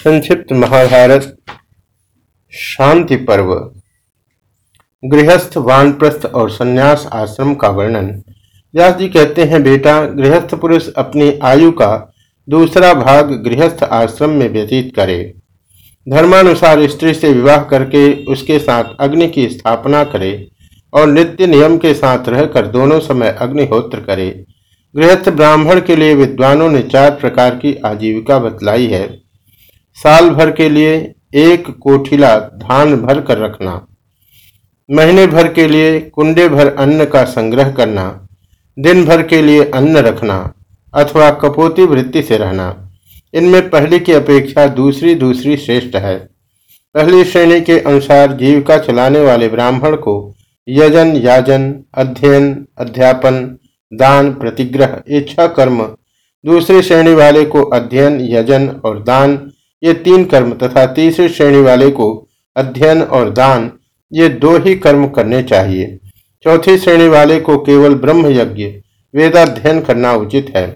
संक्षिप्त महाभारत, शांति पर्व। गृहस्थ वानप्रस्थ और संन्यास आश्रम का वर्णन। व्यास जी कहते हैं, बेटा, गृहस्थ पुरुष अपनी आयु का दूसरा भाग गृहस्थ आश्रम में व्यतीत करे। धर्मानुसार स्त्री से विवाह करके उसके साथ अग्नि की स्थापना करे और नित्य नियम के साथ रहकर दोनों समय अग्निहोत्र करे। गृहस्थ ब्राह्मण के लिए विद्वानों ने चार प्रकार की आजीविका बतलाई है। साल भर के लिए एक कोठिला धान भर कर रखना, महीने भर के लिए कुंडे भर अन्न का संग्रह करना, दिन भर के लिए अन्न रखना अथवा कपोती वृत्ति से रहना। इनमें पहली की अपेक्षा दूसरी दूसरी श्रेष्ठ है। पहली श्रेणी के अनुसार जीविका चलाने वाले ब्राह्मण को यजन, याजन, अध्ययन, अध्यापन, दान, प्रतिग्रह, इच्छा, कर्म, दूसरी श्रेणी वाले को अध्ययन, यजन और दान ये तीन कर्म तथा तीसरी श्रेणी वाले को अध्ययन और दान, ये दो ही कर्म करने चाहिए। चौथी श्रेणी वाले को केवल ब्रह्म यज्ञ, वेदाध्ययन करना उचित है।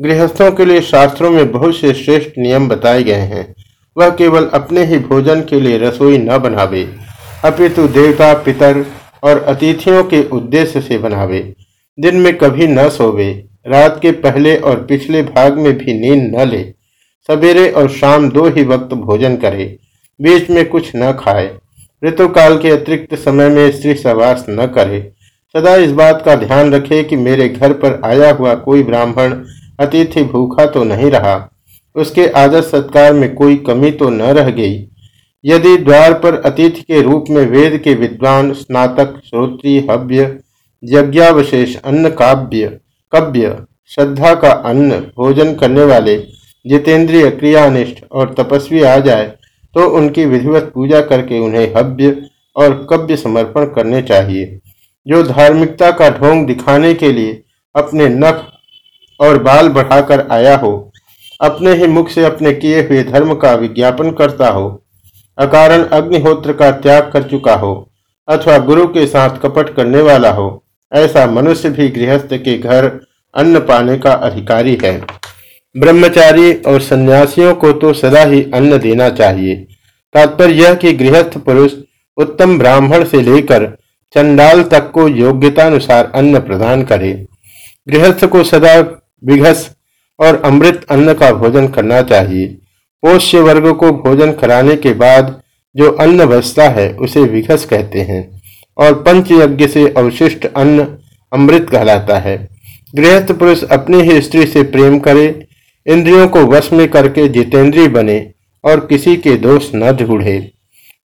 गृहस्थों के लिए शास्त्रों में बहुत से श्रेष्ठ नियम बताए गए हैं। वह केवल अपने ही भोजन के लिए रसोई न बनावे, अपितु देवता, पितर और अतिथियों के उद्देश्य से बनावे। दिन में कभी न सोवे, रात के पहले और पिछले भाग में भी नींद न ले। सवेरे और शाम दो ही वक्त भोजन करे, बीच में कुछ न खाए। ऋतुकाल के अतिरिक्त समय में स्त्री सहवास न करे। सदा इस बात का ध्यान रखे कि मेरे घर पर आया हुआ कोई ब्राह्मण अतिथि भूखा तो नहीं रहा। उसके आदर सत्कार में कोई कमी तो न रह गई। यदि द्वार पर अतिथि के रूप में वेद के विद्वान, स्नातक, श्रोत्री, हव्य, यज्ञावशेष अन्न काव्य कव्य, श्रद्धा का अन्न भोजन करने वाले जितेंद्रिय क्रियानिष्ठ और तपस्वी आ जाए तो उनकी विधिवत पूजा करके उन्हें हव्य और कव्य समर्पण करने चाहिए। जो धार्मिकता का ढोंग दिखाने के लिए अपने नख और बाल बढ़ाकर आया हो, अपने ही मुख से अपने किए हुए धर्म का विज्ञापन करता हो, अकारण अग्निहोत्र का त्याग कर चुका हो, अथवा गुरु के साथ कपट करने वाला हो, ऐसा मनुष्य भी गृहस्थ के घर अन्न पाने का अधिकारी है। ब्रह्मचारी और सन्यासियों को तो सदा ही अन्न देना चाहिए। तात्पर्य यह कि गृहस्थ पुरुष उत्तम ब्राह्मण से लेकर चंडाल तक को योग्यतानुसार अन्न प्रदान करे। गृहस्थ को सदा विघस और अमृत अन्न का भोजन करना चाहिए। पोष्य वर्ग को भोजन कराने के बाद जो अन्न बचता है, उसे विघस कहते हैं और पंच यज्ञ से अवशिष्ट अन्न अमृत कहलाता है। गृहस्थ पुरुष अपनी ही स्त्री से प्रेम करे इंद्रियों को वश में करके जितेंद्रीय बने और किसी के दोष न ढूंढे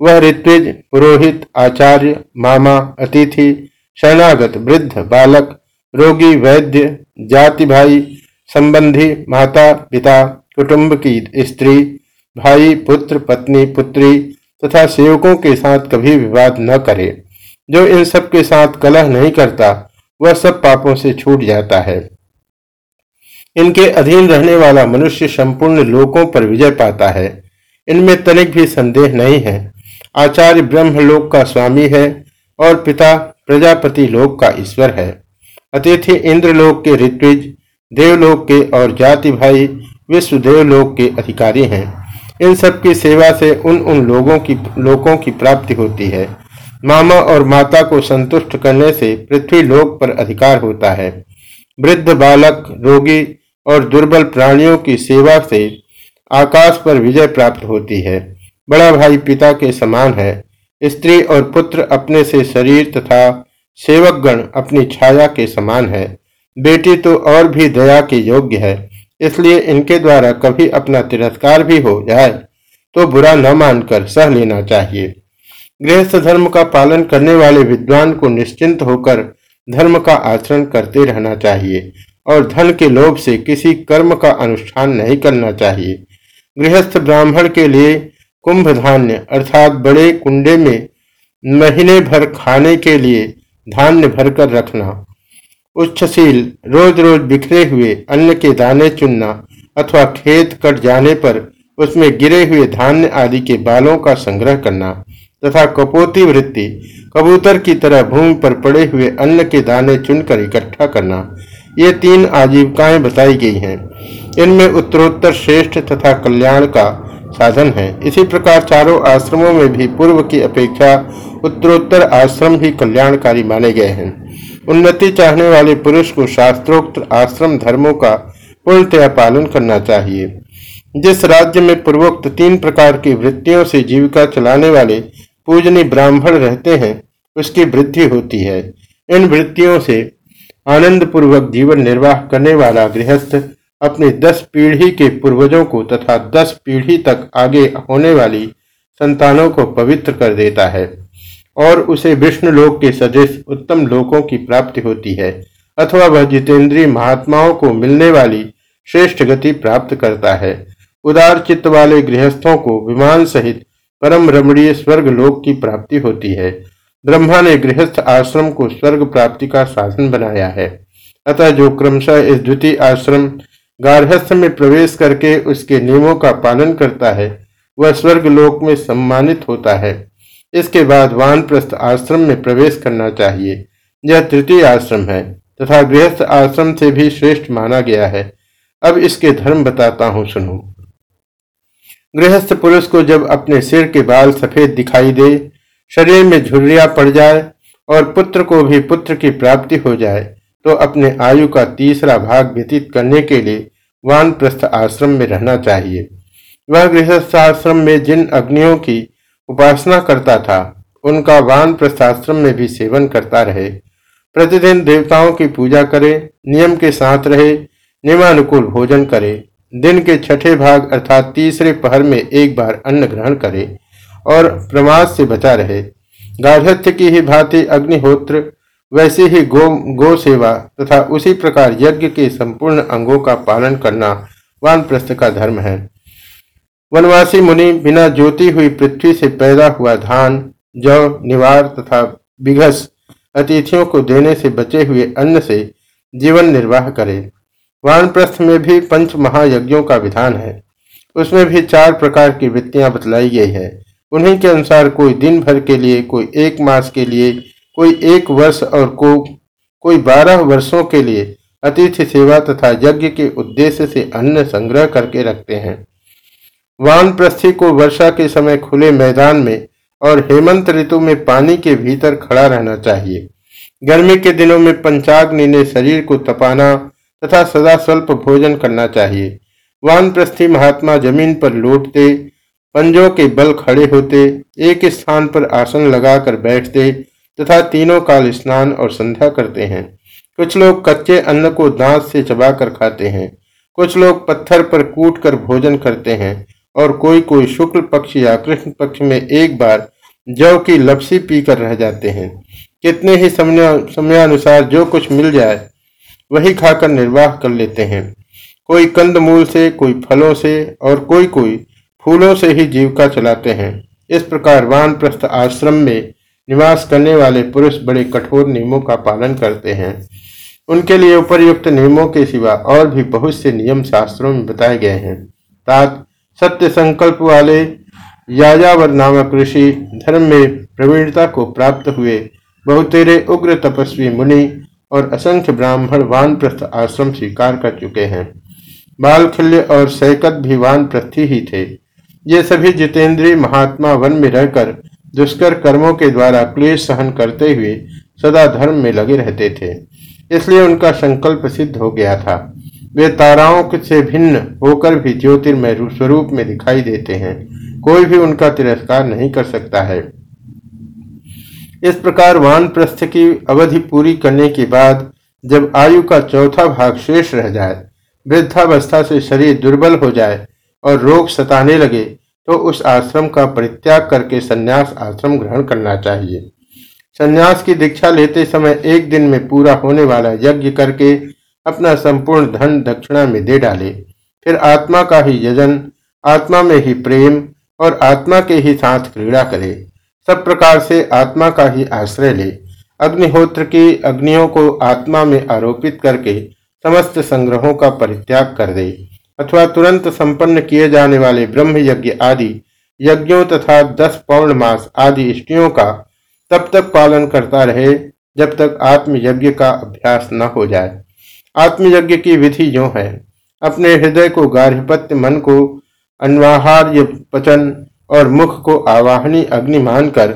वह ऋत्विज, पुरोहित, आचार्य, मामा, अतिथि, शरणागत, वृद्ध, बालक, रोगी, वैद्य, जाति भाई, संबंधी, माता, पिता, कुटुंब की स्त्री, भाई, पुत्र, पत्नी, पुत्री तथा सेवकों के साथ कभी विवाद न करे। जो इन सब के साथ कलह नहीं करता, वह सब पापों से छूट जाता है। इनके अधीन रहने वाला मनुष्य संपूर्ण लोकों पर विजय पाता है। इनमें तनिक भी संदेह नहीं है। आचार्य ब्रह्मलोक का स्वामी है और पिता प्रजापति लोक का ईश्वर है। अतिथि इंद्रलोक के ऋत्विज, देवलोक के और जाति भाई, विश्व देवलोक के अधिकारी हैं। इन सब की सेवा से उन उन लोगों की, लोकों की प्राप्ति होती है। मामा और माता को संतुष्ट करने से पृथ्वी लोक पर अधिकार होता है। वृद्ध बालक, रोगी और दुर्बल प्राणियों की सेवा से आकाश पर विजय प्राप्त होती है। बड़ा भाई पिता के समान है। स्त्री और पुत्र अपने से शरीर तथा सेवक गण अपनी छाया के समान है। बेटी तो और भी दया के योग्य है, इसलिए इनके द्वारा कभी अपना तिरस्कार भी हो जाए तो बुरा न मानकर सह लेना चाहिए। गृहस्थ धर्म का पालन करने वाले विद्वान को निश्चिंत होकर धर्म का आचरण करते रहना चाहिए। और धन के लोभ से किसी कर्म का अनुष्ठान नहीं करना चाहिए। गृहस्थ ब्राह्मण के लिए कुंभ धान्य अर्थात बड़े कुंडे में महीने भर खाने के लिए धान्य भरकर रखना उच्छशील रोज रोज बिखरे हुए अन्न के दाने चुनना अथवा खेत कट जाने पर उसमें गिरे हुए धान्य आदि के बालों का संग्रह करना तथा कपोती वृत्ति, कबूतर की तरह भूमि पर पड़े हुए अन्न के दाने चुनकर इकट्ठा करना ये तीन आजीविकाएँ बताई गई हैं। इनमें उत्तरोत्तर श्रेष्ठ तथा कल्याण का साधन है। इसी प्रकार चारों आश्रमों में भी पूर्व की अपेक्षा उत्तरोत्तर आश्रम ही कल्याणकारी माने गए हैं। उन्नति चाहने वाले पुरुष को शास्त्रोक्त आश्रम धर्मों का पूर्णतया पालन करना चाहिए। जिस राज्य में पूर्वोक्त तीन प्रकार की वृत्तियों से जीविका चलाने वाले पूजनी ब्राह्मण रहते हैं, उसकी वृद्धि होती है। इन वृत्तियों से आनंद पूर्वक जीवन निर्वाह करने वाला गृहस्थ अपनी दस पीढ़ी के पूर्वजों को तथा दस पीढ़ी तक आगे होने वाली संतानों को पवित्र कर देता है और उसे विष्णु लोक के सदृश उत्तम लोकों की प्राप्ति होती है अथवा वह जितेंद्रीय महात्माओं को मिलने वाली श्रेष्ठ गति प्राप्त करता है। उदार चित्त वाले गृहस्थों को विमान सहित परम रमणीय स्वर्ग लोक की प्राप्ति होती है। ब्रह्मा ने गृहस्थ आश्रम को स्वर्ग प्राप्ति का साधन बनाया है। अतः जो क्रमशः इस द्वितीय आश्रम गार्हस्थ में प्रवेश करके उसके नियमों का पालन करता है, वह स्वर्ग लोक में सम्मानित होता है। इसके बाद वानप्रस्थ आश्रम में प्रवेश करना चाहिए। यह तृतीय आश्रम है, तथा गृहस्थ आश्रम से भी श्रेष्ठ माना गया है। अब इसके धर्म बताता हूँ, सुनो। गृहस्थ पुरुष को जब अपने सिर के बाल सफ़ेद दिखाई दे शरीर में झुर्रिया पड़ जाए और पुत्र को भी पुत्र की प्राप्ति हो जाए तो अपने आयु का तीसरा भाग व्यतीत करने के लिए वानप्रस्थ आश्रम में रहना चाहिए। वह गृहस्थ आश्रम में जिन अग्नियों की उपासना करता था, उनका वान प्रस्थाश्रम में भी सेवन करता रहे। प्रतिदिन देवताओं की पूजा करे, नियम के साथ रहे, नियमानुकूल भोजन करे, दिन के छठे भाग अर्थात तीसरे पहर में एक बार अन्न ग्रहण करे। और प्रमाद से बचा रहे। गार्हस्थ्य की ही भांति अग्निहोत्र, वैसे ही गो गो सेवा तथा उसी प्रकार यज्ञ के संपूर्ण अंगों का पालन करना वानप्रस्थ का धर्म है। वनवासी मुनि बिना ज्योति हुई पृथ्वी से पैदा हुआ धान, जौ, निवार तथा बिघस अतिथियों को देने से बचे हुए अन्न से जीवन निर्वाह करे। वानप्रस्थ में भी पंच महायज्ञों का विधान है। उसमें भी चार प्रकार की वृत्तियाँ बतलाई गई है। उन्हीं के अनुसार कोई दिन भर के लिए, कोई एक मास के लिए, कोई एक वर्ष और को, कोई बारह वर्षों के लिए अतिथि सेवा तथा यज्ञ के उद्देश्य से अन्न संग्रह करके रखते हैं। वानप्रस्थी को वर्षा के समय खुले मैदान में और हेमंत ऋतु में पानी के भीतर खड़ा रहना चाहिए। गर्मी के दिनों में पंचाग्नि ने शरीर को तपाना तथा सदा स्वल्प भोजन करना चाहिए। वानप्रस्थी महात्मा ज़मीन पर लौटते पंजों के बल खड़े होते, एक स्थान पर आसन लगाकर बैठते तथा तीनों काल स्नान और संध्या करते हैं। कुछ लोग कच्चे अन्न को दांत से चबाकर खाते हैं। कुछ लोग पत्थर पर कूट कर भोजन करते हैं और कोई कोई शुक्ल पक्ष या कृष्ण पक्ष में एक बार जव की लपसी पीकर रह जाते हैं। कितने ही समय, समयानुसार जो कुछ मिल जाए, वही खाकर निर्वाह कर लेते हैं। कोई कंद मूल से, कोई फलों से और कोई कोई फूलों से ही जीविका चलाते हैं। इस प्रकार वानप्रस्थ आश्रम में निवास करने वाले पुरुष बड़े कठोर नियमों का पालन करते हैं। उनके लिए उपरयुक्त नियमों के सिवा और भी बहुत से नियम शास्त्रों में बताए गए हैं। तात, सत्य संकल्प वाले याजावर नामक ऋषि धर्म में प्रवीणता को प्राप्त हुए बहुतेरे उग्र तपस्वी मुनि और असंख्य ब्राह्मण वानप्रस्थ आश्रम स्वीकार कर चुके हैं। बालखल्य और सैकत भी वानप्रस्थी ही थे। ये सभी जितेंद्रीय महात्मा वन में रहकर दुष्कर कर्मों के द्वारा क्लेश सहन करते हुए सदा धर्म में लगे रहते थे। इसलिए उनका संकल्प सिद्ध हो गया था। वे ताराओं से भिन्न होकर भी ज्योतिर्मय स्वरूप में दिखाई देते हैं। कोई भी उनका तिरस्कार नहीं कर सकता है। इस प्रकार वानप्रस्थ की अवधि पूरी करने के बाद जब आयु का चौथा भाग शेष रह जाए, वृद्धावस्था से शरीर दुर्बल हो जाए और रोग सताने लगे तो उस आश्रम का परित्याग करके संन्यास आश्रम ग्रहण करना चाहिए। संन्यास की दीक्षा लेते समय एक दिन में पूरा होने वाला यज्ञ करके अपना संपूर्ण धन दक्षिणा में दे डाले। फिर आत्मा का ही यजन, आत्मा में ही प्रेम और आत्मा के ही साथ क्रीड़ा करे। सब प्रकार से आत्मा का ही आश्रय ले। अग्निहोत्र की अग्नियों को आत्मा में आरोपित करके समस्त संग्रहों का परित्याग कर दे। अथवा तुरंत संपन्न किए जाने वाले ब्रह्म यज्ञ आदि यज्ञों तथा दस पौर्ण मास आदि इष्टियों का तब तक पालन करता रहे, जब तक आत्म यज्ञ का अभ्यास न हो जाए। आत्मयज्ञ की विधि यो है। अपने हृदय को गार्हपत्य, मन को अन्वाहार्य पचन और मुख को आवाहनी अग्नि मानकर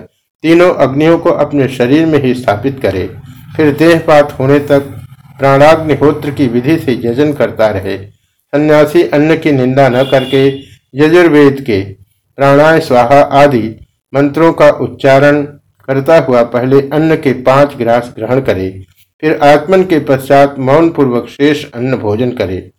तीनों अग्नियों को अपने शरीर में ही स्थापित करे। फिर देहपात होने तक प्राणाग्निहोत्र की विधि से यजन करता रहे। सन्यासी अन्न की निंदा न करके, यजुर्वेद के, प्राणाय स्वाहा आदि मंत्रों का उच्चारण करता हुआ पहले अन्न के पाँच ग्रास ग्रहण करे, फिर आत्मन के पश्चात मौन पूर्वक शेष अन्न भोजन करे।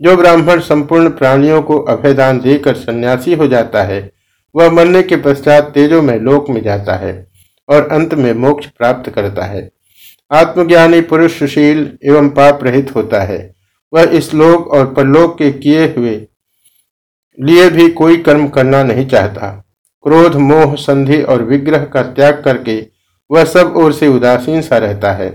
जो ब्राह्मण संपूर्ण प्राणियों को अभयदान देकर सन्यासी हो जाता है, वह मरने के पश्चात तेजो में लोक में जाता है और अंत में मोक्ष प्राप्त करता है। आत्मज्ञानी पुरुष सुशील एवं पाप रहित होता है। वह इस लोक और परलोक के किए हुए लिए भी कोई कर्म करना नहीं चाहता। क्रोध, मोह, संधि और विग्रह का त्याग करके वह सब ओर से उदासीन सा रहता है।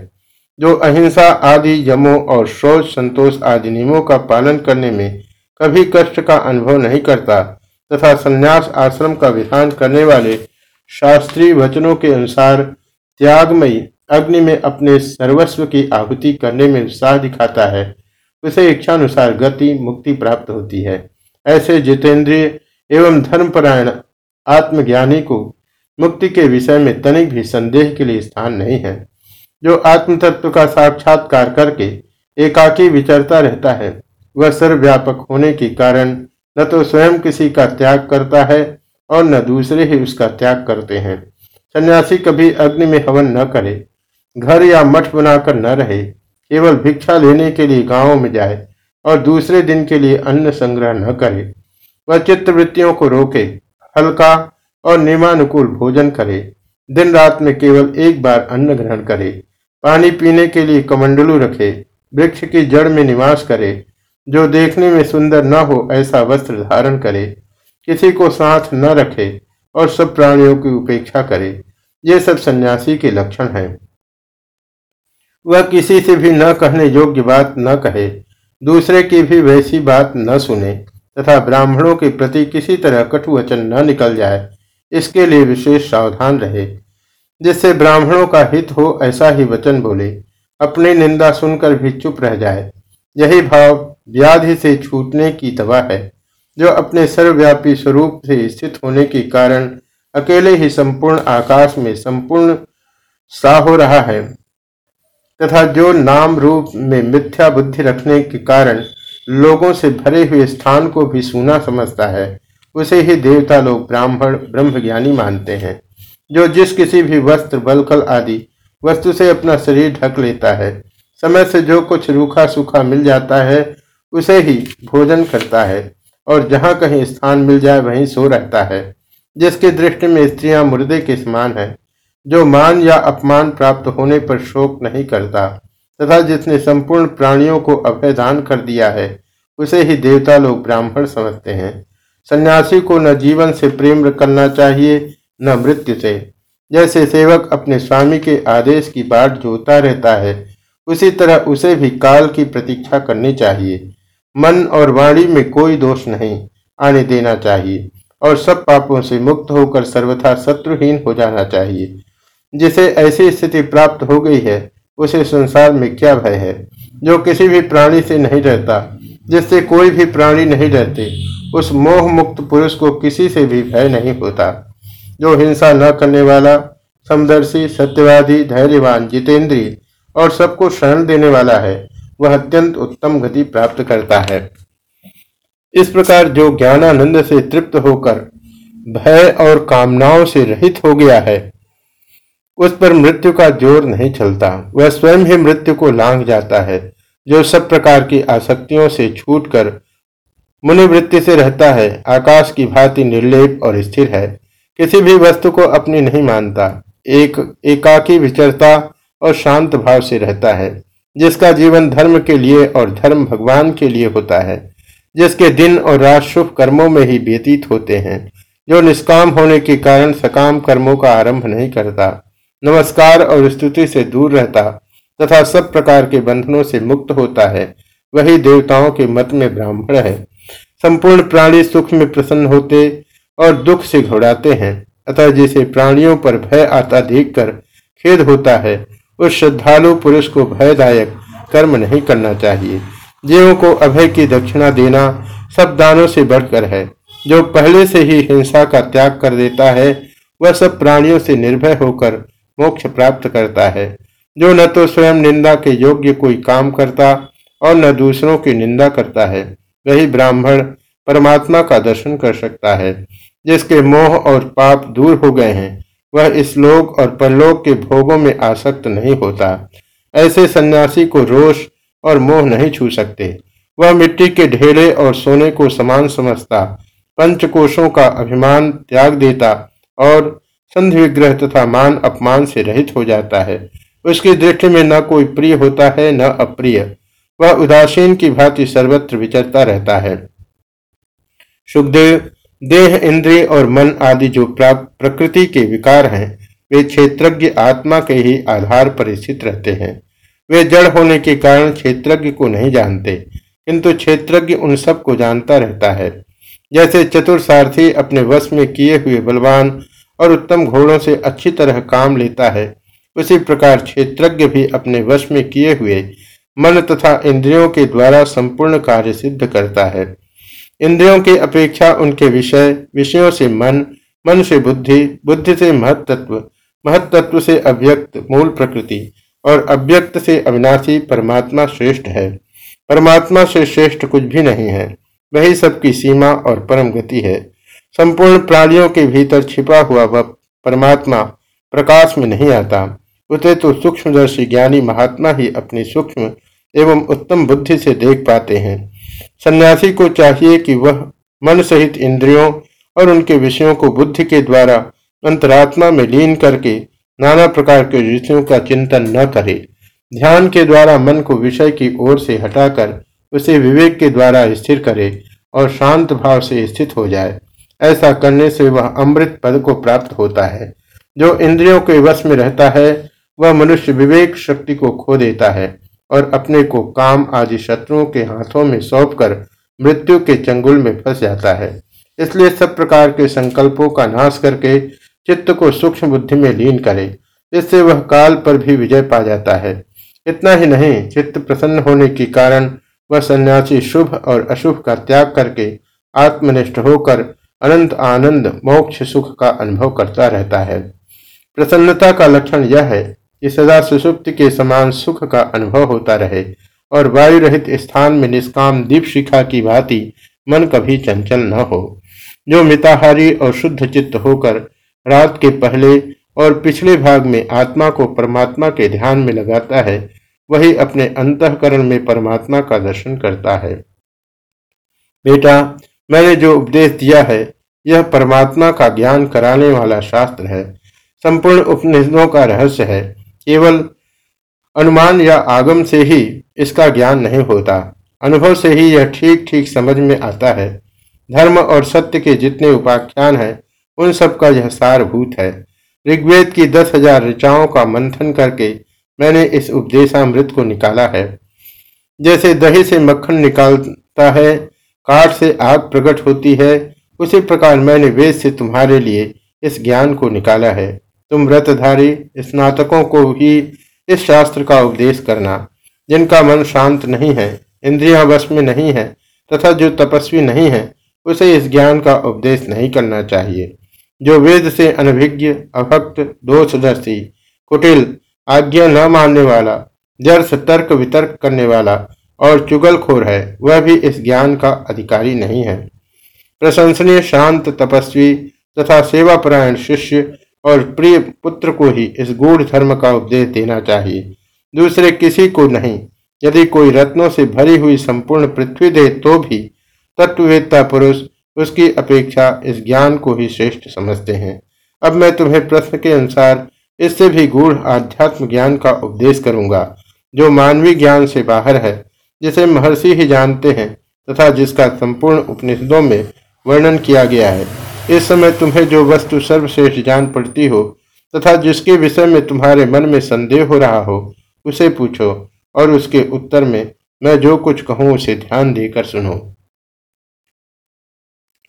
जो अहिंसा आदि, यमों और शौच, संतोष आदि नियमों का पालन करने में कभी कष्ट का अनुभव नहीं करता तथा संन्यास आश्रम का विधान करने वाले शास्त्रीय वचनों के अनुसार त्यागमयी अग्नि में अपने सर्वस्व की आहुति करने में उत्साह दिखाता है। उसे इच्छानुसार गति मुक्ति प्राप्त होती है। ऐसे जितेंद्रिय एवं धर्मपरायण आत्मज्ञानी को मुक्ति के विषय में तनिक भी संदेह के लिए स्थान नहीं है। जो आत्म तत्व का साक्षात्कार करके एकाकी विचरता रहता है, वह सर्वव्यापक होने के कारण न तो स्वयं किसी का त्याग करता है और न दूसरे ही उसका त्याग करते हैं। सन्यासी कभी अग्नि में हवन न करे, घर या मठ बनाकर न रहे केवल भिक्षा लेने के लिए गाँवों में जाए और दूसरे दिन के लिए अन्न संग्रह न करे। वह चित्तवृत्तियों को रोके, हल्का और नियमानुकूल भोजन करे। दिन रात में केवल एक बार अन्न ग्रहण करे। पानी पीने के लिए कमंडलू रखे। वृक्ष की जड़ में निवास करे। जो देखने में सुंदर न हो ऐसा वस्त्र धारण करे। किसी को साथ न रखे और सब प्राणियों की उपेक्षा करे। ये सब सन्यासी के लक्षण हैं। वह किसी से भी न कहने योग्य बात न कहे, दूसरे की भी वैसी बात न सुने, तथा ब्राह्मणों के प्रति किसी तरह कटु वचन न निकल जाए, इसके लिए विशेष सावधान रहे। जिससे ब्राह्मणों का हित हो, ऐसा ही वचन बोले। अपनी निंदा सुनकर भी चुप रह जाए। यही भाव व्याधि से छूटने की दवा है, जो अपने सर्वव्यापी स्वरूप से स्थित होने के कारण अकेले ही संपूर्ण आकाश में संपूर्ण सा हो रहा है। तथा जो नाम रूप में मिथ्या बुद्धि रखने के कारण लोगों से भरे हुए स्थान को भी सुना समझता है, उसे ही देवता लोग ब्राह्मण ब्रह्म ज्ञानी मानते हैं, जो जिस किसी भी वस्त्र, बलकल आदि वस्तु से अपना शरीर ढक लेता है, समय से जो कुछ रूखा सूखा मिल जाता है, उसे ही भोजन करता है, और जहाँ कहीं स्थान मिल जाए वहीं सो रहता है, जिसकी दृष्टि में स्त्रियाँ मुर्दे के समान है। जो मान या अपमान प्राप्त होने पर शोक नहीं करता, तथा जिसने संपूर्ण प्राणियों को अभयदान कर दिया है, उसे ही देवता लोग ब्राह्मण समझते हैं। सन्यासी को न जीवन से प्रेम करना चाहिए, न मृत्यु से। जैसे सेवक अपने स्वामी के आदेश की बाट जोता रहता है, उसी तरह उसे भी काल की प्रतीक्षा करनी चाहिए। मन और वाणी में कोई दोष नहीं, आने देना चाहिए, और सब पापों से मुक्त होकर सर्वथा शत्रुहीन हो जाना चाहिए। जिसे ऐसी स्थिति प्राप्त हो गई है, उसे संसार में क्या भय है? जो किसी भी प्राणी से नहीं रहता जिससे कोई भी प्राणी नहीं रहते उस मोह मुक्त पुरुष को किसी से भी भय नहीं होता। जो हिंसा न करने वाला, समदर्शी, सत्यवादी, धैर्यवान, जितेंद्रीय और सबको शरण देने वाला है, वह अत्यंत उत्तम गति प्राप्त करता है। इस प्रकार जो ज्ञानानंद से तृप्त होकर, भय और कामनाओं से रहित हो गया है उस पर मृत्यु का ज़ोर नहीं चलता। वह स्वयं ही मृत्यु को लांग जाता है, जो सब प्रकार की आसक्तियों से छूटकर मुनिवृत्ति से रहता है। आकाश की भांति निर्लेप और स्थिर है, किसी भी वस्तु को अपनी नहीं मानता। एक, एकाकी विचरता और शांत भाव से रहता है, जिसका जीवन धर्म के लिए और धर्म भगवान के लिए होता है, जिसके दिन और रात शुभ कर्मों में ही व्यतीत होते हैं, जो निष्काम होने के कारण सकाम कर्मों का आरंभ नहीं करता। नमस्कार और स्तुति से दूर रहता तथा सब प्रकार के बंधनों से मुक्त होता है, वही देवताओं के मत में ब्राह्मण है। संपूर्ण प्राणी सुख में प्रसन्न होते और दुख से घोड़ाते हैं, अतः जिसे प्राणियों पर भय आता देखकर खेद होता है, उस श्रद्धालु पुरुष को भयदायक कर्म नहीं करना चाहिए। जीवों को अभय की दक्षिणा देना सब दानों से बढ़कर है। जो पहले से ही हिंसा का त्याग कर देता है, वह सब प्राणियों से निर्भय होकर मोक्ष प्राप्त करता है। जो न तो स्वयं निंदा के योग्य कोई काम करता और न दूसरों की निंदा करता है, वही ब्राह्मण परमात्मा का दर्शन कर सकता है। जिसके मोह और पाप दूर हो गए हैं, वह इस लोक और परलोक के भोगों में आसक्त नहीं होता। ऐसे सन्यासी को रोष और मोह नहीं छू सकते। वह मिट्टी के ढेले और सोने को समान समझता पंचकोशों का अभिमान त्याग देता और संधि विग्रह तथा मान अपमान से रहित हो जाता है। उसकी दृष्टि में न कोई प्रिय होता है, न अप्रिय। वह उदासीन की भांति सर्वत्र विचरता रहता है। सुखदेव, देह, इंद्रिय और मन आदि जो प्रकृति के विकार हैं, वे क्षेत्रज्ञ आत्मा के ही आधार पर स्थित रहते हैं। वे जड़ होने के कारण क्षेत्रज्ञ को नहीं जानते, किंतु क्षेत्रज्ञ उन सबको जानता रहता है। जैसे चतुर सारथी अपने वश में किए हुए बलवान और उत्तम घोड़ों से अच्छी तरह काम लेता है। उसी प्रकार क्षेत्रज्ञ भी अपने वश में किए हुए मन तथा इंद्रियों के द्वारा संपूर्ण कार्य सिद्ध करता है। इंद्रियों की अपेक्षा उनके विषय, विषयों से मन मन से बुद्धि बुद्धि से महत्त्व महत्त्व से अव्यक्त मूल प्रकृति और अव्यक्त से अविनाशी परमात्मा श्रेष्ठ है। परमात्मा से श्रेष्ठ कुछ भी नहीं है। वही सबकी सीमा और परम गति है। संपूर्ण प्राणियों के भीतर छिपा हुआ वह परमात्मा प्रकाश में नहीं आता, उसे तो सूक्ष्मदर्शी ज्ञानी महात्मा ही अपनी सूक्ष्म एवं उत्तम बुद्धि से देख पाते हैं। सन्यासी को चाहिए कि वह मन सहित इंद्रियों और उनके विषयों को बुद्धि के द्वारा अंतरात्मा में लीन करके नाना प्रकार के विषयों का चिंतन न करे। ध्यान के द्वारा मन को विषय की ओर से हटाकर उसे विवेक के द्वारा स्थिर करे और शांत भाव से स्थित हो जाए। ऐसा करने से वह अमृत पद को प्राप्त होता है। जो इंद्रियों के वश में रहता है, वह मनुष्य विवेक शक्ति को खो देता है और अपने को काम आदि शत्रुओं के हाथों में सौंप मृत्यु के चंगुल में फंस जाता है। इसलिए सब प्रकार के संकल्पों का नाश करके चित्त को सूक्ष्म बुद्धि में लीन करे इससे वह काल पर भी विजय पा जाता है। इतना ही नहीं, चित्त प्रसन्न होने के कारण वह सन्यासी शुभ और अशुभ का त्याग करके आत्मनिष्ठ होकर अनंत आनंद, मोक्ष, सुख का अनुभव करता रहता है। प्रसन्नता का लक्षण यह है कि सदा सुसुप्त के समान सुख का अनुभव होता रहे और वायु रहित स्थान में निष्काम दीप शिखा की भांति मन कभी चंचल न हो। जो मिताहारी और शुद्ध चित्त होकर रात के पहले और पिछले भाग में आत्मा को परमात्मा के ध्यान में लगाता है, वही अपने अंतकरण में परमात्मा का दर्शन करता है। बेटा मैंने जो उपदेश दिया है, यह परमात्मा का ज्ञान कराने वाला शास्त्र है। संपूर्ण उपनिषदों का रहस्य है। केवल अनुमान या आगम से ही इसका ज्ञान नहीं होता। अनुभव से ही यह ठीक ठीक समझ में आता है। धर्म और सत्य के जितने उपाख्यान हैं, उन सब का यह सारभूत है। ऋग्वेद की दस हज़ार ऋचाओं का मंथन करके मैंने इस उपदेशामृत को निकाला है। जैसे दही से मक्खन निकालता है काठ से आग प्रकट होती है। उसी प्रकार मैंने वेद से तुम्हारे लिए इस ज्ञान को निकाला है। तुम व्रतधारी, स्नातकों को भी इस शास्त्र का उपदेश करना, जिनका मन शांत नहीं है इंद्रिया वश में नहीं है, तथा जो तपस्वी नहीं है, उसे इस ज्ञान का उपदेश नहीं करना चाहिए। जो वेद से अनभिज्ञ, अभक्त, दोषदर्शी, कुटिल, आज्ञा न मानने वाला, जर्स तर्क वितर्क करने वाला और चुगलखोर है, वह भी इस ज्ञान का अधिकारी नहीं है। प्रशंसनीय शांत तपस्वी तथा सेवापरायण शिष्य और प्रिय पुत्र को ही इस गूढ़ धर्म का उपदेश देना चाहिए। दूसरे किसी को नहीं, यदि कोई रत्नों से भरी हुई संपूर्ण पृथ्वी दे तो भी तत्ववेत्ता पुरुष उसकी अपेक्षा इस ज्ञान को ही श्रेष्ठ समझते हैं। अब मैं तुम्हें प्रश्न के अनुसार इससे भी गूढ़ आध्यात्म ज्ञान का उपदेश करूँगा, जो मानवीय ज्ञान से बाहर है जिसे महर्षि ही जानते हैं तथा जिसका संपूर्ण उपनिषदों में वर्णन किया गया है। इस समय तुम्हें जो वस्तु सर्वश्रेष्ठ जान पड़ती हो तथा जिसके विषय में तुम्हारे मन में संदेह हो रहा हो, उसे पूछो और उसके उत्तर में मैं जो कुछ कहूँ उसे ध्यान देकर सुनो।